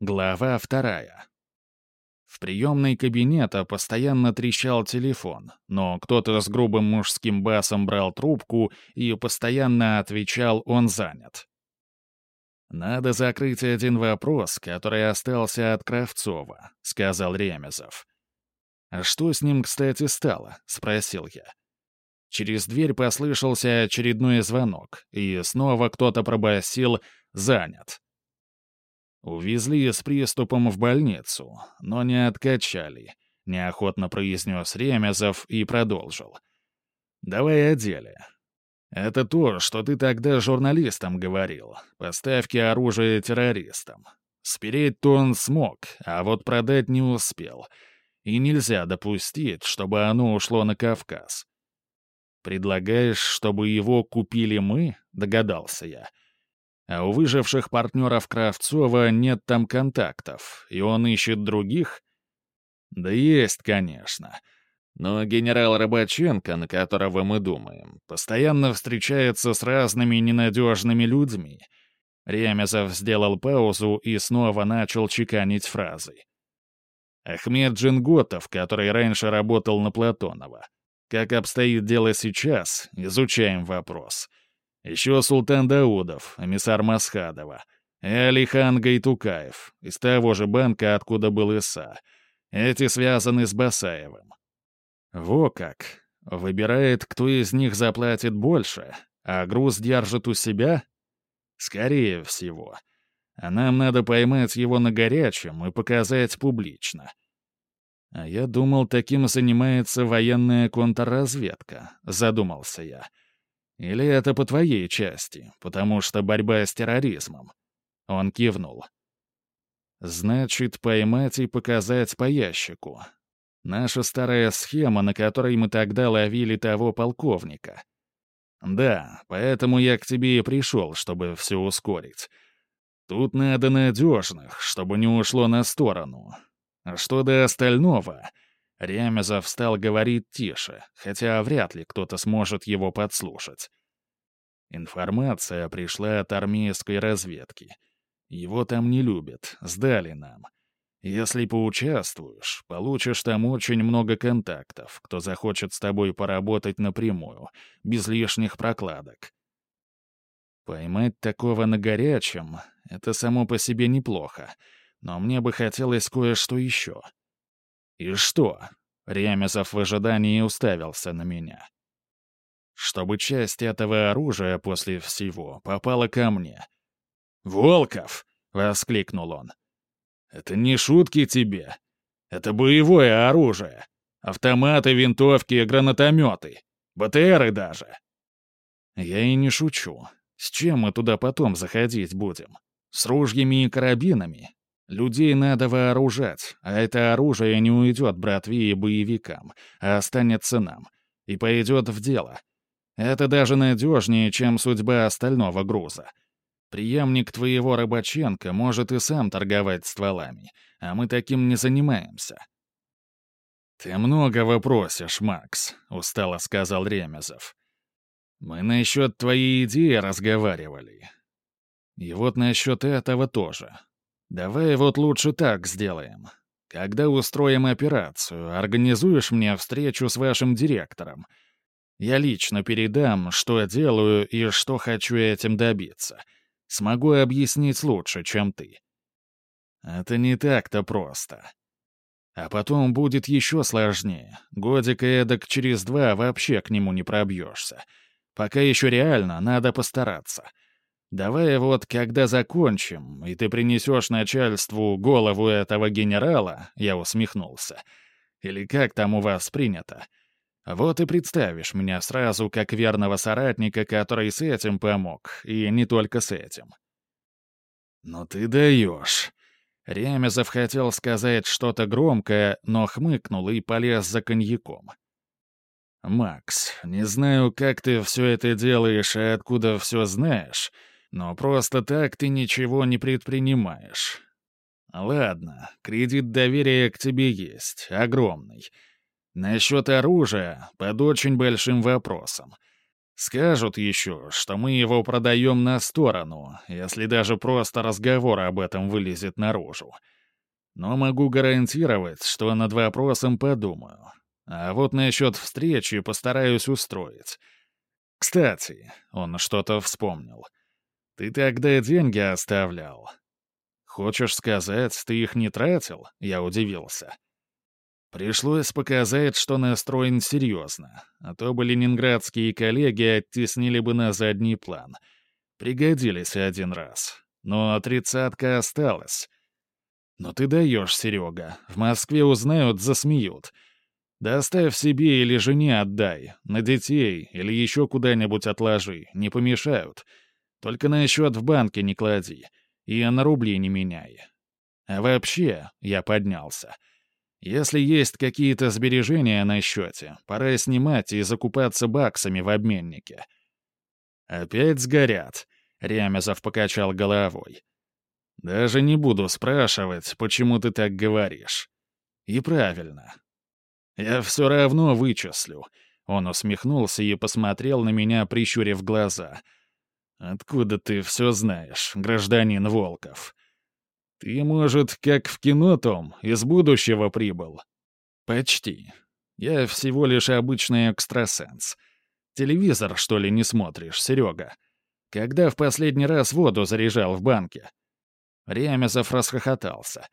Глава вторая. В приемной кабинета постоянно трещал телефон, но кто-то с грубым мужским басом брал трубку и постоянно отвечал «он занят». «Надо закрыть один вопрос, который остался от Кравцова», — сказал Ремезов. «А что с ним, кстати, стало?» — спросил я. Через дверь послышался очередной звонок, и снова кто-то пробасил «занят». Увезли с приступом в больницу, но не откачали, неохотно произнес Ремезов и продолжил. Давай о деле. Это то, что ты тогда журналистам говорил. Поставки оружия террористам. Спереть-то он смог, а вот продать не успел. И нельзя допустить, чтобы оно ушло на Кавказ. Предлагаешь, чтобы его купили мы? Догадался я. — а у выживших партнеров Кравцова нет там контактов, и он ищет других? Да есть, конечно. Но генерал Рыбаченко, на которого мы думаем, постоянно встречается с разными ненадежными людьми. Ремезов сделал паузу и снова начал чеканить фразы. Ахмед Джинготов, который раньше работал на Платонова. Как обстоит дело сейчас, изучаем вопрос — еще Султан Даудов, эмиссар Масхадова. И Алихан Гайтукаев, из того же банка, откуда был Иса. Эти связаны с Басаевым. Во как. Выбирает, кто из них заплатит больше, а груз держит у себя? Скорее всего. А нам надо поймать его на горячем и показать публично. А я думал, таким занимается военная контрразведка, задумался я. — или это по твоей части, потому что борьба с терроризмом?» Он кивнул. «Значит, поймать и показать по ящику. Наша старая схема, на которой мы тогда ловили того полковника. Да, поэтому я к тебе и пришел, чтобы все ускорить. Тут надо надежных, чтобы не ушло на сторону. А что до остального...» Ремезов стал говорить тише, хотя вряд ли кто-то сможет его подслушать. Информация пришла от армейской разведки. Его там не любят, сдали нам. Если поучаствуешь, получишь там очень много контактов, кто захочет с тобой поработать напрямую, без лишних прокладок. Поймать такого на горячем — это само по себе неплохо, но мне бы хотелось кое-что еще — «И что?» — Ремезов в ожидании уставился на меня. «Чтобы часть этого оружия после всего попала ко мне». «Волков!» — воскликнул он. «Это не шутки тебе. Это боевое оружие. Автоматы, винтовки, гранатометы. БТРы даже». «Я и не шучу. С чем мы туда потом заходить будем? С ружьями и карабинами? Людей надо вооружать, а это оружие не уйдет братве и боевикам, а останется нам. И пойдет в дело. Это даже надежнее, чем судьба остального груза. Приемник твоего Рыбаченко может и сам торговать стволами, а мы таким не занимаемся. «Ты много вопросишь, Макс», — устало сказал Ремезов. «Мы насчет твоей идеи разговаривали. И вот насчет этого тоже. Давай вот лучше так сделаем. Когда устроим операцию, организуешь мне встречу с вашим директором. Я лично передам, что делаю и что хочу этим добиться. Смогу объяснить лучше, чем ты. Это не так-то просто. А потом будет еще сложнее. Годика эдак через два вообще к нему не пробьешься. Пока еще реально, надо постараться. Давай вот, когда закончим, и ты принесешь начальству голову этого генерала, я усмехнулся. Или как там у вас принято? Вот и представишь меня сразу как верного соратника, который с этим помог, и не только с этим. «Ну ты даешь!» Ремезов хотел сказать что-то громкое, но хмыкнул и полез за коньяком. «Макс, не знаю, как ты все это делаешь и откуда все знаешь, но просто так ты ничего не предпринимаешь. Ладно, кредит доверия к тебе есть, огромный. Насчет оружия под очень большим вопросом. Скажут еще, что мы его продаем на сторону, если даже просто разговор об этом вылезет наружу. Но могу гарантировать, что над вопросом подумаю. А вот насчет встречи постараюсь устроить. Кстати, он что-то вспомнил. Ты тогда деньги оставлял. Хочешь сказать, ты их не тратил? Я удивился. Пришлось показать, что настроен серьезно, а то бы ленинградские коллеги оттеснили бы на задний план. Пригодились один раз. Но тридцатка осталась. Но ты даешь, Серега. В Москве узнают, засмеют. Да оставь себе или жене отдай, на детей или еще куда-нибудь отложи, не помешают. Только на счет в банке не клади и на рубли не меняй. А вообще, я поднялся — если есть какие-то сбережения на счете, пора снимать и закупаться баксами в обменнике. «Опять сгорят», — Ремезов покачал головой. «Даже не буду спрашивать, почему ты так говоришь. И правильно. Я все равно вычислю». Он усмехнулся и посмотрел на меня, прищурив глаза. «Откуда ты все знаешь, гражданин Волков?» «Ты, может, как в кино, Том, из будущего прибыл?» «Почти. Я всего лишь обычный экстрасенс. Телевизор, что ли, не смотришь, Серега? Когда в последний раз воду заряжал в банке?» Ремезов расхохотался.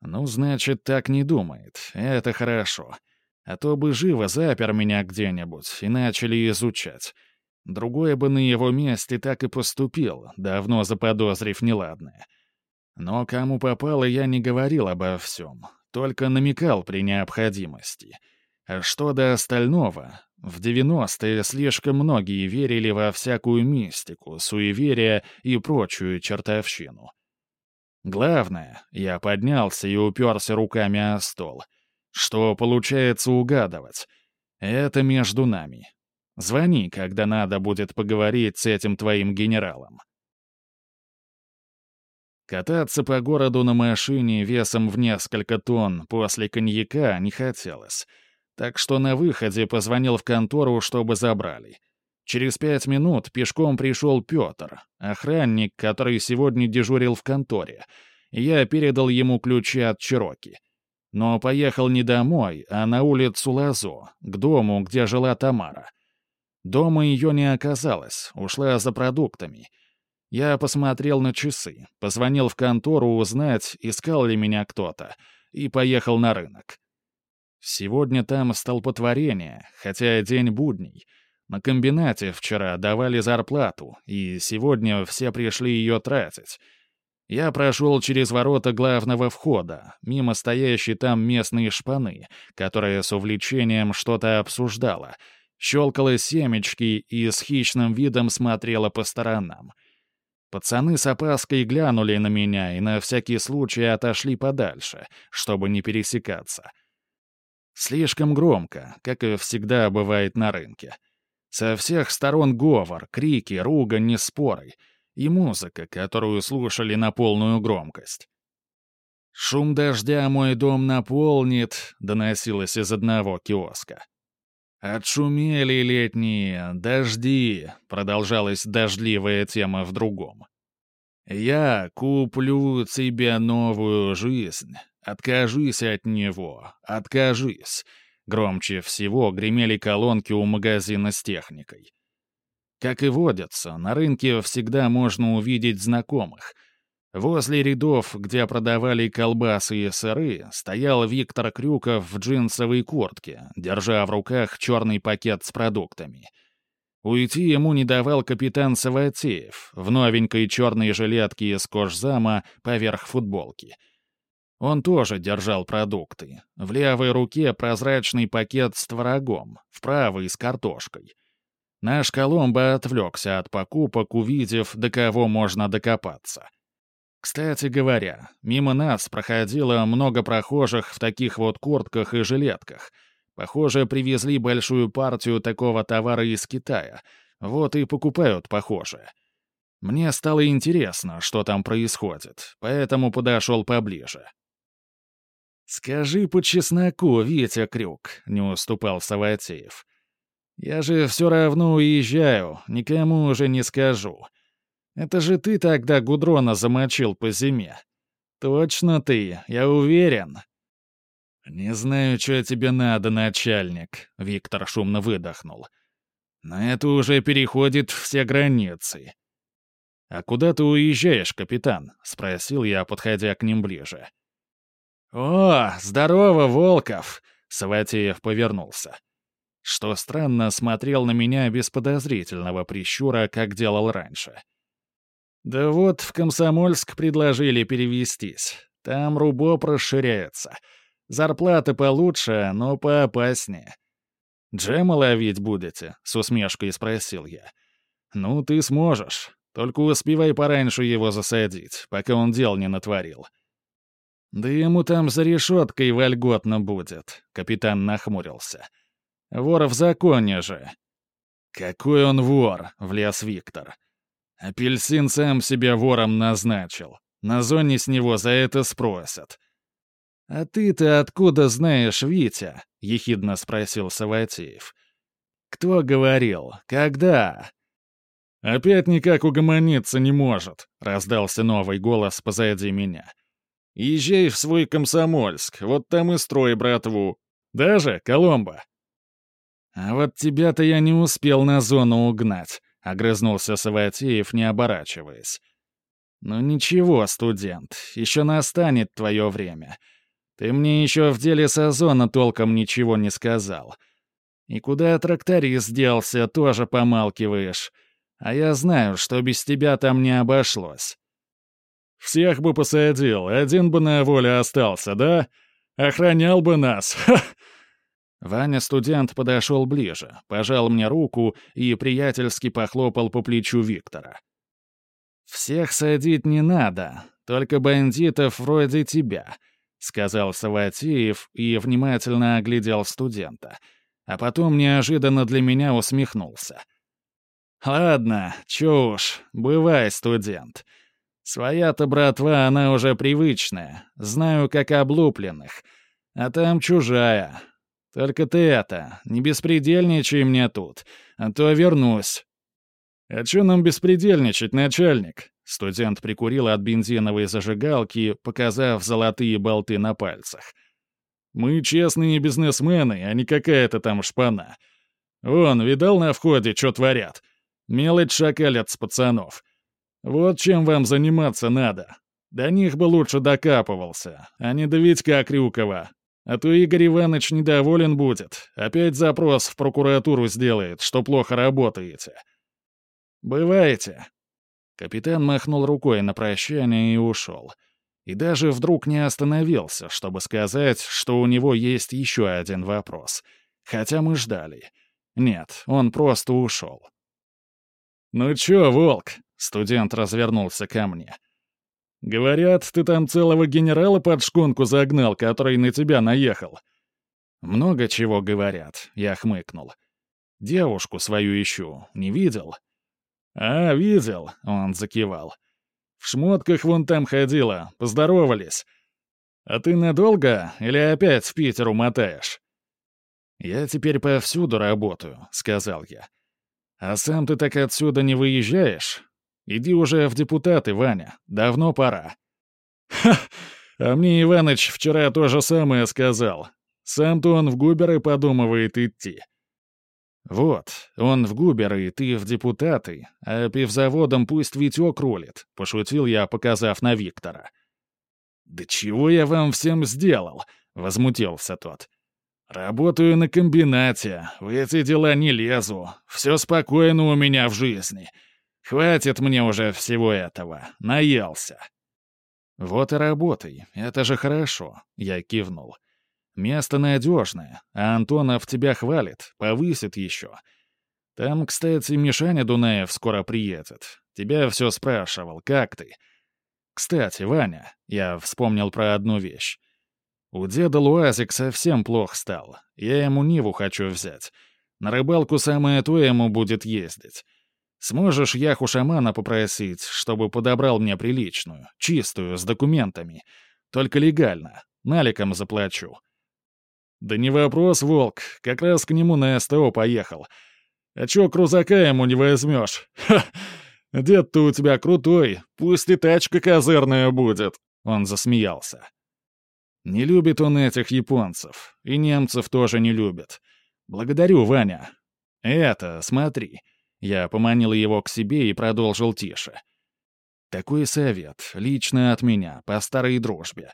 «Ну, значит, так не думает. Это хорошо. А то бы живо запер меня где-нибудь и начали изучать. Другой бы на его месте так и поступил, давно заподозрив неладное». Но кому попало, я не говорил обо всем, только намекал при необходимости. А что до остального? В 90-е слишком многие верили во всякую мистику, суеверия и прочую чертовщину. Главное, я поднялся и уперся руками о стол. Что получается угадывать? Это между нами. Звони, когда надо будет поговорить с этим твоим генералом. Кататься по городу на машине весом в несколько тонн после коньяка не хотелось. Так что на выходе позвонил в контору, чтобы забрали. Через пять минут пешком пришел Петр, охранник, который сегодня дежурил в конторе. Я передал ему ключи от Чироки. Но поехал не домой, а на улицу Лазо, к дому, где жила Тамара. Дома ее не оказалось, ушла за продуктами — я посмотрел на часы, позвонил в контору узнать, искал ли меня кто-то, и поехал на рынок. Сегодня там столпотворение, хотя день будний. На комбинате вчера давали зарплату, и сегодня все пришли ее тратить. Я прошел через ворота главного входа, мимо стоящей там местной шпаны, которая с увлечением что-то обсуждала, щелкала семечки и с хищным видом смотрела по сторонам — Пацаны с опаской глянули на меня и на всякий случай отошли подальше, чтобы не пересекаться. Слишком громко, как и всегда бывает на рынке. Со всех сторон говор, крики, ругань, споры и музыка, которую слушали на полную громкость. «Шум дождя мой дом наполнит», — доносилось из одного киоска. «Отшумели летние дожди», — продолжалась дождливая тема в другом. «Я куплю тебе новую жизнь. Откажись от него, откажись». Громче всего гремели колонки у магазина с техникой. Как и водится, на рынке всегда можно увидеть знакомых — Возле рядов, где продавали колбасы и сыры, стоял Виктор Крюков в джинсовой куртке, держа в руках черный пакет с продуктами. Уйти ему не давал капитан Саватеев в новенькой черной жилетке из кожзама поверх футболки. Он тоже держал продукты. В левой руке прозрачный пакет с творогом, в правой — с картошкой. Наш Коломбо отвлекся от покупок, увидев, до кого можно докопаться — кстати говоря, мимо нас проходило много прохожих в таких вот куртках и жилетках. Похоже, привезли большую партию такого товара из Китая. Вот и покупают похожее. Мне стало интересно, что там происходит, поэтому подошел поближе. «Скажи по чесноку, Витя Крюк», — не уступал Саватеев. Я же все равно уезжаю, никому уже не скажу. Это же ты тогда Гудрона замочил по зиме. Точно ты, я уверен. «Не знаю, что тебе надо, начальник», — Виктор шумно выдохнул. «Но это уже переходит все границы». «А куда ты уезжаешь, капитан?» — спросил я, подходя к ним ближе. «О, здорово, Волков!» — Саватеев повернулся. Что странно, смотрел на меня без подозрительного прищура, как делал раньше. «Да вот, в Комсомольск предложили перевестись. Там рубоп расширяется. Зарплата получше, но поопаснее. «Джема ловить будете?» — с усмешкой спросил я. «Ну, ты сможешь. Только успевай пораньше его засадить, пока он дел не натворил». «Да ему там за решеткой вольготно будет», — капитан нахмурился. «Вор в законе же». «Какой он вор?» — влез Виктор. «Апельсин сам себя вором назначил. На зоне с него за это спросят. «А ты-то откуда знаешь Витя?» — ехидно спросил Саватеев. «Кто говорил? Когда?» «Опять никак угомониться не может», — раздался новый голос позади меня. «Езжай в свой Комсомольск, вот там и строй братву. Даже, Коломбо?» «А вот тебя-то я не успел на зону угнать», — огрызнулся Саватеев, не оборачиваясь. «Ну ничего, студент, еще настанет твое время. Ты мне еще в деле Сазона толком ничего не сказал. И куда тракторист делся, тоже помалкиваешь. А я знаю, что без тебя там не обошлось. Всех бы посадил, один бы на воле остался, да? Охранял бы нас, ха! Ваня-студент подошел ближе, пожал мне руку и приятельски похлопал по плечу Виктора. «Всех садить не надо, только бандитов вроде тебя», — сказал Саватеев и внимательно оглядел студента, а потом неожиданно для меня усмехнулся. «Ладно, уж, бывай, студент. Своя-то братва, она уже привычная, знаю, как облупленных, а там чужая. Только ты это, не беспредельничай мне тут, а то вернусь». «А чё нам беспредельничать, начальник?» Студент прикурил от бензиновой зажигалки, показав золотые болты на пальцах. «Мы честные бизнесмены, а не какая-то там шпана. Вон, видал на входе, что творят? Мелочь шакалят с пацанов. Вот чем вам заниматься надо. До них бы лучше докапывался, а не до Витька Крюкова. А то Игорь Иванович недоволен будет. Опять запрос в прокуратуру сделает, что плохо работаете. Бываете?» Капитан махнул рукой на прощание и ушел. И даже вдруг не остановился, чтобы сказать, что у него есть еще один вопрос. Хотя мы ждали. Нет, он просто ушел. «Ну чё, Волк?» — студент развернулся ко мне. «Говорят, ты там целого генерала под шконку загнал, который на тебя наехал». «Много чего говорят», — я хмыкнул. «Девушку свою ищу, не видел?» «А, видел», — он закивал. «В шмотках вон там ходила, поздоровались. А ты надолго или опять в Питер умотаешь?» «Я теперь повсюду работаю», — сказал я. «А сам ты так отсюда не выезжаешь? Иди уже в депутаты, Ваня, давно пора». «Ха! А мне Иваныч вчера то же самое сказал. Сам-то он в Губеры подумывает идти. «Вот, он в губеры, ты в депутаты, а пивзаводом пусть Витек рулит», — пошутил я, показав на Виктора. «Да чего я вам всем сделал?» — возмутился тот. «Работаю на комбинате, в эти дела не лезу, все спокойно у меня в жизни. Хватит мне уже всего этого, наелся». «Вот и работай, это же хорошо», — я кивнул. Место надежное, а Антонов тебя хвалит, повысит еще. Там, кстати, Мишаня Дунаев скоро приедет. Тебя все спрашивал, как ты? Кстати, Ваня, я вспомнил про одну вещь. У деда Луазик совсем плохо стал. Я ему Ниву хочу взять. На рыбалку самое то ему будет ездить. Сможешь яху шамана попросить, чтобы подобрал мне приличную, чистую, с документами. Только легально. Наликом заплачу. «Да не вопрос, Волк. Как раз к нему на СТО поехал. А чё крузака ему не возьмешь? Ха! Дед-то у тебя крутой, пусть и тачка козырная будет!» Он засмеялся. Не любит он этих японцев, и немцев тоже не любит. Благодарю, Ваня. Это, смотри. Я поманил его к себе и продолжил тише. Такой совет, лично от меня, по старой дружбе.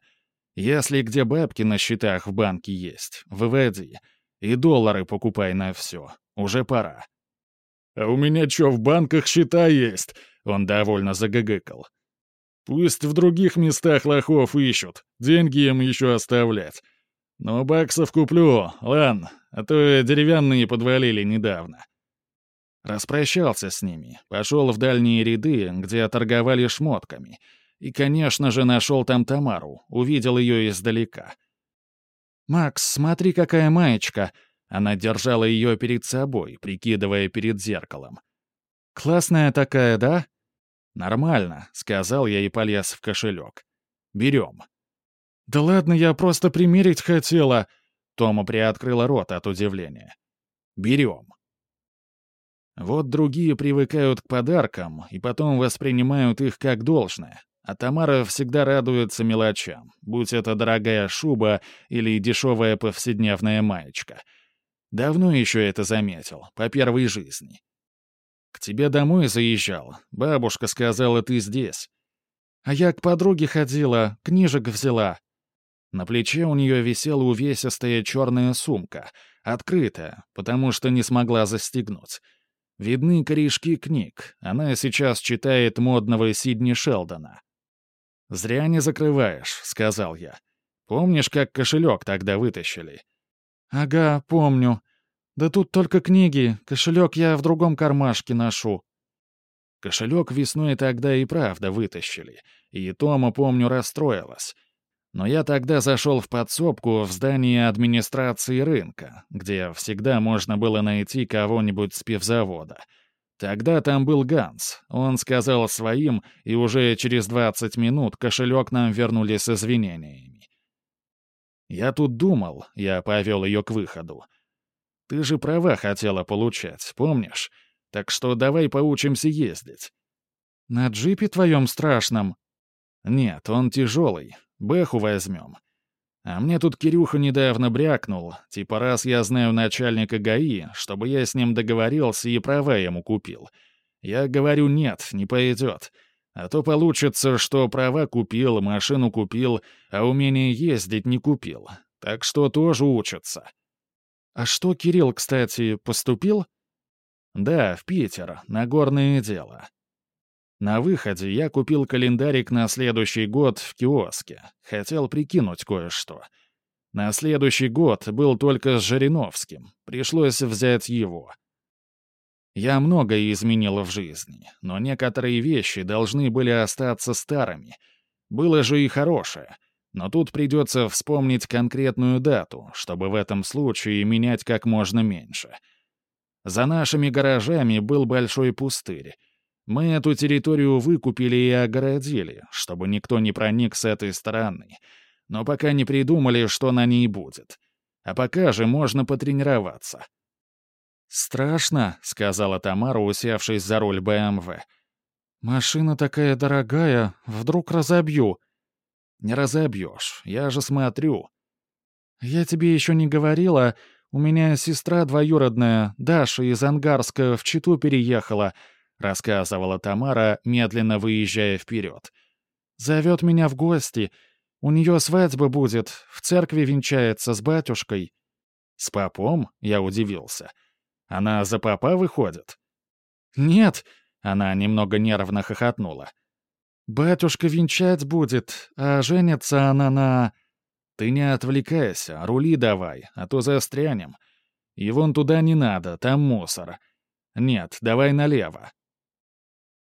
Если где бабки на счетах в банке есть, выводи. И доллары покупай на все. Уже пора. «А у меня что, в банках счета есть?» Он довольно загыгыкал. «Пусть в других местах лохов ищут, деньги им еще оставлять. Но баксов куплю, ладно, а то деревянные подвалили недавно». Распрощался с ними, пошел в дальние ряды, где торговали шмотками. И, конечно же, нашел там Тамару, увидел ее издалека. «Макс, смотри, какая маечка!» Она держала ее перед собой, прикидывая перед зеркалом. «Классная такая, да?» «Нормально», — сказал я и полез в кошелек. «Берем». «Да ладно, я просто примерить хотела...» Тома приоткрыла рот от удивления. «Берем». Вот другие привыкают к подаркам и потом воспринимают их как должное, а Тамара всегда радуется мелочам, будь это дорогая шуба или дешевая повседневная маечка — Давно еще это заметил, по первой жизни. К тебе домой заезжал. Бабушка сказала, ты здесь. А я к подруге ходила, книжек взяла. На плече у нее висела увесистая черная сумка, открытая, потому что не смогла застегнуть. Видны корешки книг. Она сейчас читает модного Сидни Шелдона. «Зря не закрываешь», — сказал я. «Помнишь, как кошелек тогда вытащили?» «Ага, помню. Да тут только книги, кошелек я в другом кармашке ношу». Кошелек весной тогда и правда вытащили, и Тома, помню, расстроилась. Но я тогда зашел в подсобку в здание администрации рынка, где всегда можно было найти кого-нибудь с пивзавода. Тогда там был Ганс. Он сказал своим, и уже через 20 минут кошелек нам вернули с извинениями. Я тут думал, я повел ее к выходу. Ты же права хотела получать, помнишь? Так что давай поучимся ездить». «На джипе твоем страшном?» «Нет, он тяжелый. Бэху возьмем. А мне тут Кирюха недавно брякнул, типа раз я знаю начальника ГАИ, чтобы я с ним договорился и права ему купил. Я говорю, нет, не пойдет. А то получится, что права купил, машину купил, а умение ездить не купил. Так что тоже учатся. «А что Кирилл, кстати, поступил?» «Да, в Питер, на горное дело». На выходе я купил календарик на следующий год в киоске. Хотел прикинуть кое-что. На следующий год был только с Жириновским. Пришлось взять его. Я многое изменил в жизни, но некоторые вещи должны были остаться старыми. Было же и хорошее. Но тут придется вспомнить конкретную дату, чтобы в этом случае менять как можно меньше. За нашими гаражами был большой пустырь. Мы эту территорию выкупили и огородили, чтобы никто не проник с этой стороны. Но пока не придумали, что на ней будет. А пока же можно потренироваться. «Страшно», — сказала Тамара, усевшись за руль БМВ. «Машина такая дорогая, вдруг разобью. Не разобьешь, я же смотрю. Я тебе еще не говорила, у меня сестра двоюродная, Даша из Ангарска, в Читу переехала, рассказывала Тамара, медленно выезжая вперед. Зовет меня в гости. У нее свадьба будет, в церкви венчается с батюшкой. С попом? Я удивился. Она за папа выходит? Нет, она немного нервно хохотнула. «Батюшка венчать будет, а женится она на...» «Ты не отвлекайся, рули давай, а то застрянем. И вон туда не надо, там мусор. Нет, давай налево».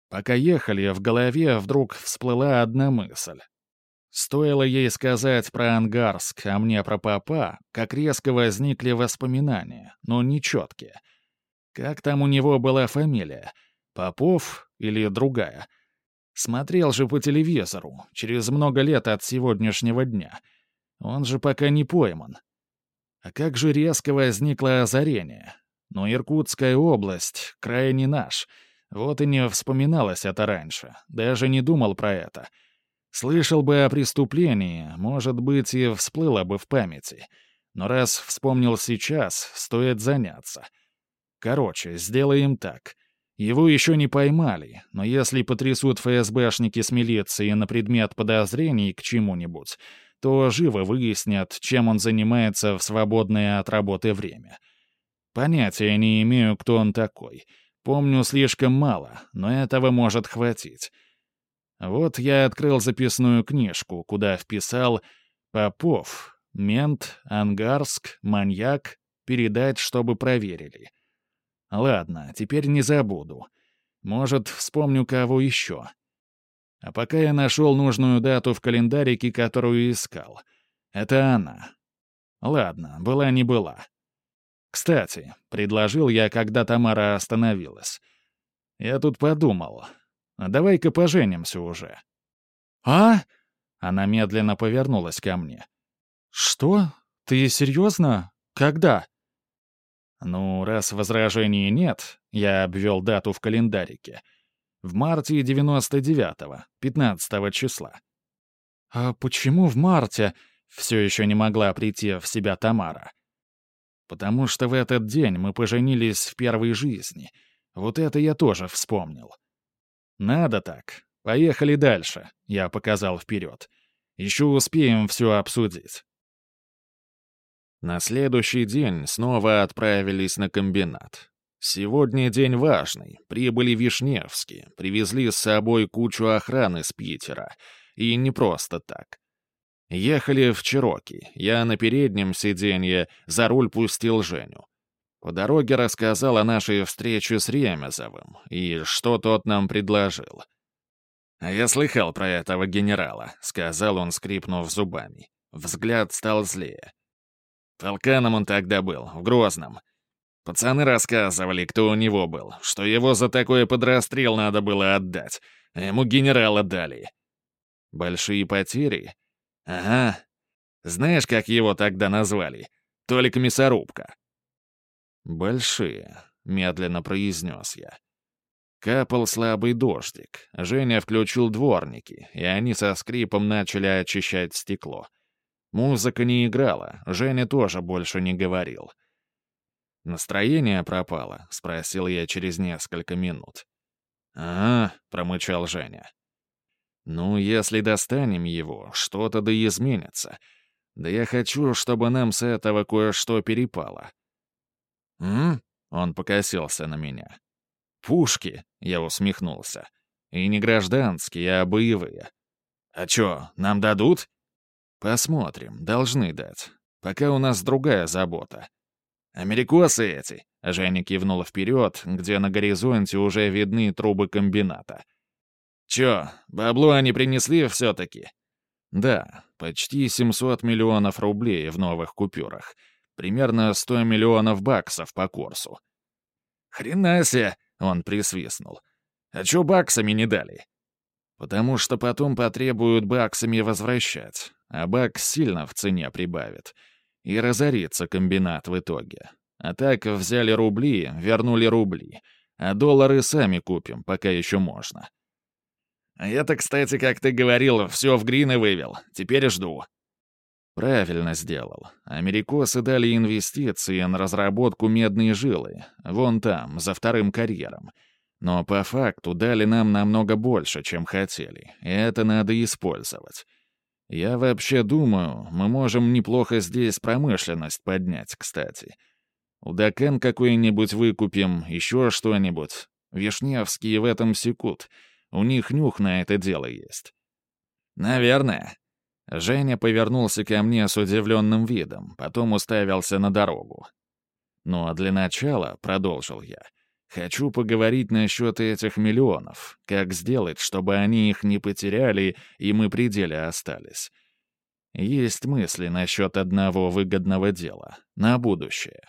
Пока ехали, в голове вдруг всплыла одна мысль. Стоило ей сказать про Ангарск, а мне про папа, как резко возникли воспоминания, но нечеткие. Как там у него была фамилия? Попов или другая? Смотрел же по телевизору, через много лет от сегодняшнего дня. Он же пока не пойман. А как же резко возникло озарение? Но Иркутская область — край не наш. Вот и не вспоминалось это раньше. Даже не думал про это. Слышал бы о преступлении, может быть, и всплыло бы в памяти. Но раз вспомнил сейчас, стоит заняться. Короче, сделаем так. Его еще не поймали, но если потрясут ФСБшники с милицией на предмет подозрений к чему-нибудь, то живо выяснят, чем он занимается в свободное от работы время. Понятия не имею, кто он такой. Помню слишком мало, но этого может хватить. Вот я открыл записную книжку, куда вписал «Попов, мент, Ангарск, маньяк, передать, чтобы проверили». Ладно, теперь не забуду. Может, вспомню кого еще. А пока я нашел нужную дату в календарике, которую искал. Это она. Ладно, была не была. Кстати, предложил я, когда Тамара остановилась. Я тут подумал. А давай-ка поженимся уже. «А?» Она медленно повернулась ко мне. «Что? Ты серьезно? Когда?» Ну, раз возражений нет, я обвел дату в календарике. В марте 99-го, 15 числа. «А почему в марте?» — все еще не могла прийти в себя Тамара. «Потому что в этот день мы поженились в первой жизни. Вот это я тоже вспомнил». «Надо так. Поехали дальше», — я показал вперед. «Еще успеем все обсудить». На следующий день снова отправились на комбинат. Сегодня день важный. Прибыли Вишневские, привезли с собой кучу охраны с Питера. И не просто так. Ехали в Чироки. Я на переднем сиденье, за руль пустил Женю. По дороге рассказал о нашей встрече с Ремезовым и что тот нам предложил. «А я слыхал про этого генерала», — сказал он, скрипнув зубами. Взгляд стал злее. Толканом он тогда был, в Грозном. Пацаны рассказывали, кто у него был, что его за такое подрастрел надо было отдать, а ему генерала дали. Большие потери? Ага. Знаешь, как его тогда назвали? Толик Мясорубка. «Большие», — медленно произнес я. Капал слабый дождик. Женя включил дворники, и они со скрипом начали очищать стекло. Музыка не играла, Женя тоже больше не говорил. «Настроение пропало?» — спросил я через несколько минут. «Ага», — промычал Женя. «Ну, если достанем его, что-то да изменится. Да я хочу, чтобы нам с этого кое-что перепало». «М?» — он покосился на меня. «Пушки», — я усмехнулся. «И не гражданские, а боевые». «А чё, нам дадут?» «Посмотрим, должны дать. Пока у нас другая забота». «Америкосы эти!» — Женя кивнула вперед, где на горизонте уже видны трубы комбината. «Чё, бабло они принесли все-таки?» «Да, почти 700 миллионов рублей в новых купюрах. Примерно 100 миллионов баксов по курсу». «Хрена себе!» — он присвистнул. «А чё баксами не дали?» «Потому что потом потребуют баксами возвращать а бак сильно в цене прибавит. И разорится комбинат в итоге. А так взяли рубли, вернули рубли. А доллары сами купим, пока еще можно. А я-то, кстати, как ты говорил, все в грины вывел. Теперь жду. Правильно сделал. Америкосы дали инвестиции на разработку медной жилы. Вон там, за вторым карьером. Но по факту дали нам намного больше, чем хотели. И это надо использовать. Я вообще думаю, мы можем неплохо здесь промышленность поднять, кстати. Удакен какой-нибудь выкупим, еще что-нибудь. Вишневские в этом секут. У них нюх на это дело есть. Наверное. Женя повернулся ко мне с удивленным видом, потом уставился на дорогу. «Ну а для начала», — продолжил я, — «хочу поговорить насчет этих миллионов. Как сделать, чтобы они их не потеряли, и мы при деле остались. Есть мысли насчет одного выгодного дела. На будущее».